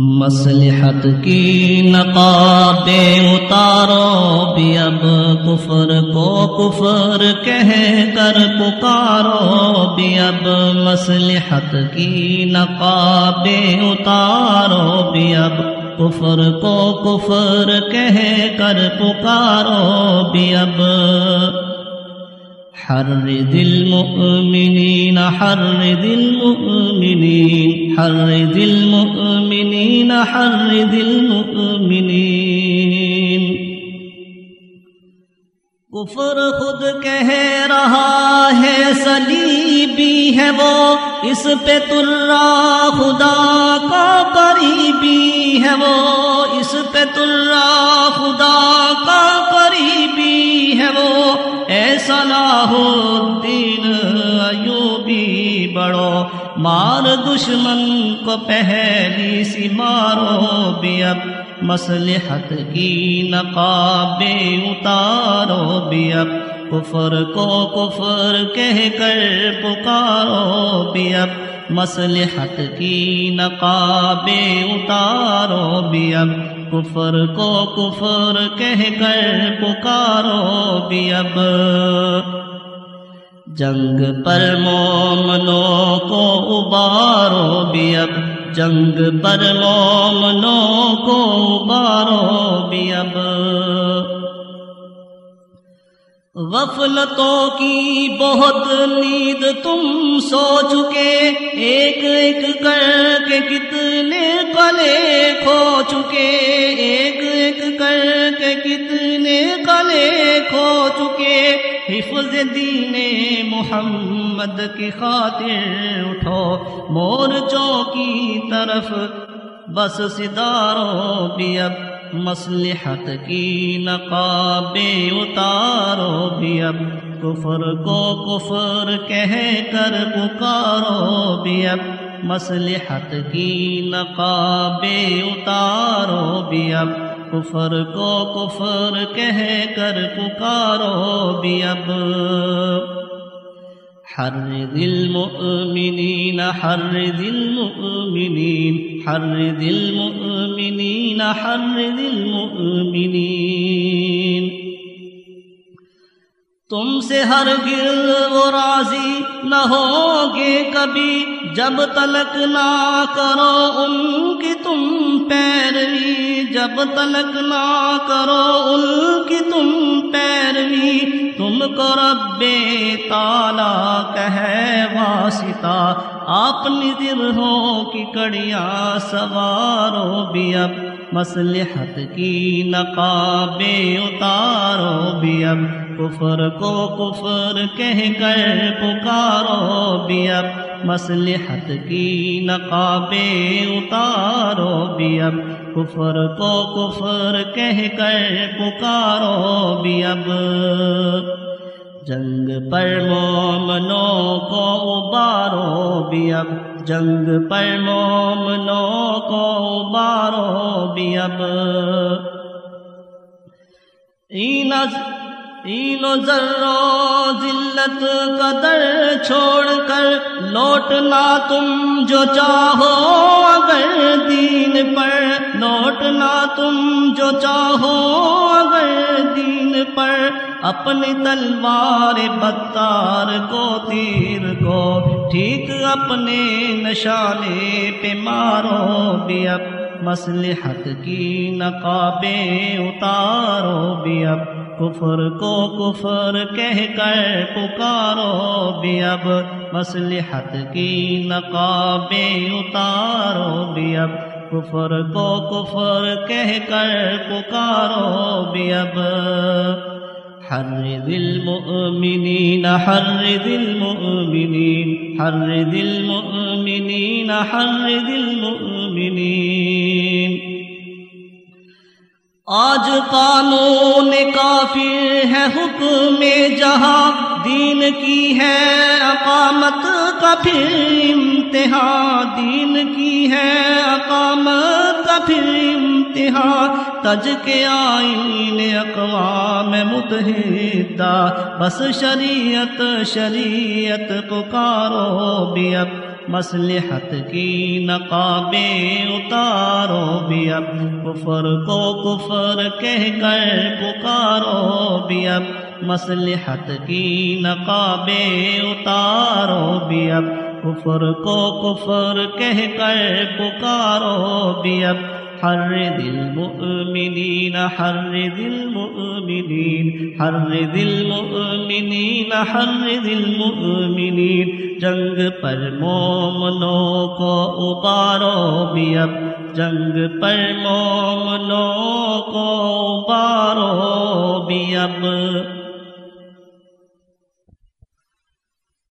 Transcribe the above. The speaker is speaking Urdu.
مسلحت کی نقابیں اتارو بھی اب کفر کو کفر کہہ کر پکارو بھی اب مسلحت کی نقابیں اتارو بھی اب کفر کو کفر کہہ کر پکارو بھی اب حرد المؤمنين حرد المؤمنين حرد المؤمنين حرد المؤمنين کفر خود کہہ رہا ہے سلیبی ہے وہ، اس پہ ترا خدا کا قریبی ہے وہ، اس پہ ترا خدا کا قریبی ہے وہ۔ صلاح الدین ایوبی بڑو مار دشمن کو پہلی سی مارو بھی اب مسلحت کی نقابیں اتارو بھی اب۔ کفر کو کفر کہہ کر پکارو بھی اب مسلحت کی نقابیں اتارو بھی اب۔ کفر کو کفر کہہ کر پکارو بھی اب۔ جنگ پر مومنوں کو ابارو بھی اب۔ جنگ پر مومنوں کو ابارو بھی اب۔ غفلتوں کی بہت نیند تم سو چکے۔ ایک ایک کر کے کتنے کلے کھو چکے۔ حفظ دین محمد کی خاطر اٹھو، مورچوں کی طرف بس ستاروں بھی اب مسلحت کی نقابیں اتارو بھی اب۔ کفر کو کفر کہہ کر پکارو بھی اب۔ مسلحت کی نقابیں اتارو بھی اب۔ کفر کو کفر کہہ کر پکارو بھی اب۔ حرد المؤمنين حرد المؤمنين حرد المؤمنين حرد المؤمنين تم سے ہر گر وہ راضی نہ ہوگے کبھی۔ جب تلک نہ کرو ان کی تم پیروی، جب تلک نہ کرو ان کی تم پیروی، تم کو رب تالا کہے واسطہ، اپنی درہوں کی کڑیاں سوارو بھی اب مسلحت کی نقابیں اتارو بھی اب۔ کفر کو کفر کہہ کر پکارو بھی اب مسلحت کی نقابیں اتارو بھی اب کفر کو کفر کہہ کر پکارو بھی اب جنگ پر مومنوں کو ابارو بھی اب جنگ پر مومنوں کو ابارو بھی اب تین و ذرو ذلت قدر چھوڑ کر لوٹنا تم جو چاہو اگر دین پر۔ لوٹنا تم جو چاہو اگر دین پر۔ اپنی تلوار بتار کو تیر کو۔ ٹھیک اپنے نشانے پہ مارو بھی اب۔ مسلحت کی نقابیں اتارو بھی اب۔ کفر کو کفر کہہ کر پکارو بھی اب مسلحت کی نقابیں اتارو بھی اب۔ کفر کو کفر کہہ کر پکارو بھی اب۔ حرد المؤمنين حرد المؤمنين حرد المؤمنين حرد المؤمنين آج قانون کافر ہے حکم جہاں، دین کی ہے اقامت کا پھر امتحان دین کی ہے اقامت کا پھر امتحان تج کے آئین اقوام متحدہ، بس شریعت شریعت پکارو بھی مصلحت کی نقابیں اتارو بھی اب۔ کفر کو کفر کہہ کر پکارو بھی اب۔ مصلحت کی نقابیں اتارو بھی اب۔ کفر کو کفر کہہ کر پکارو بھی اب۔ حرد المؤمنين حرد المؤمنين حرد المؤمنين حرد المؤمنين جنگ پر مومنوں کو ابارو بھی اب جنگ پر مومنوں کو ابارو بھی اب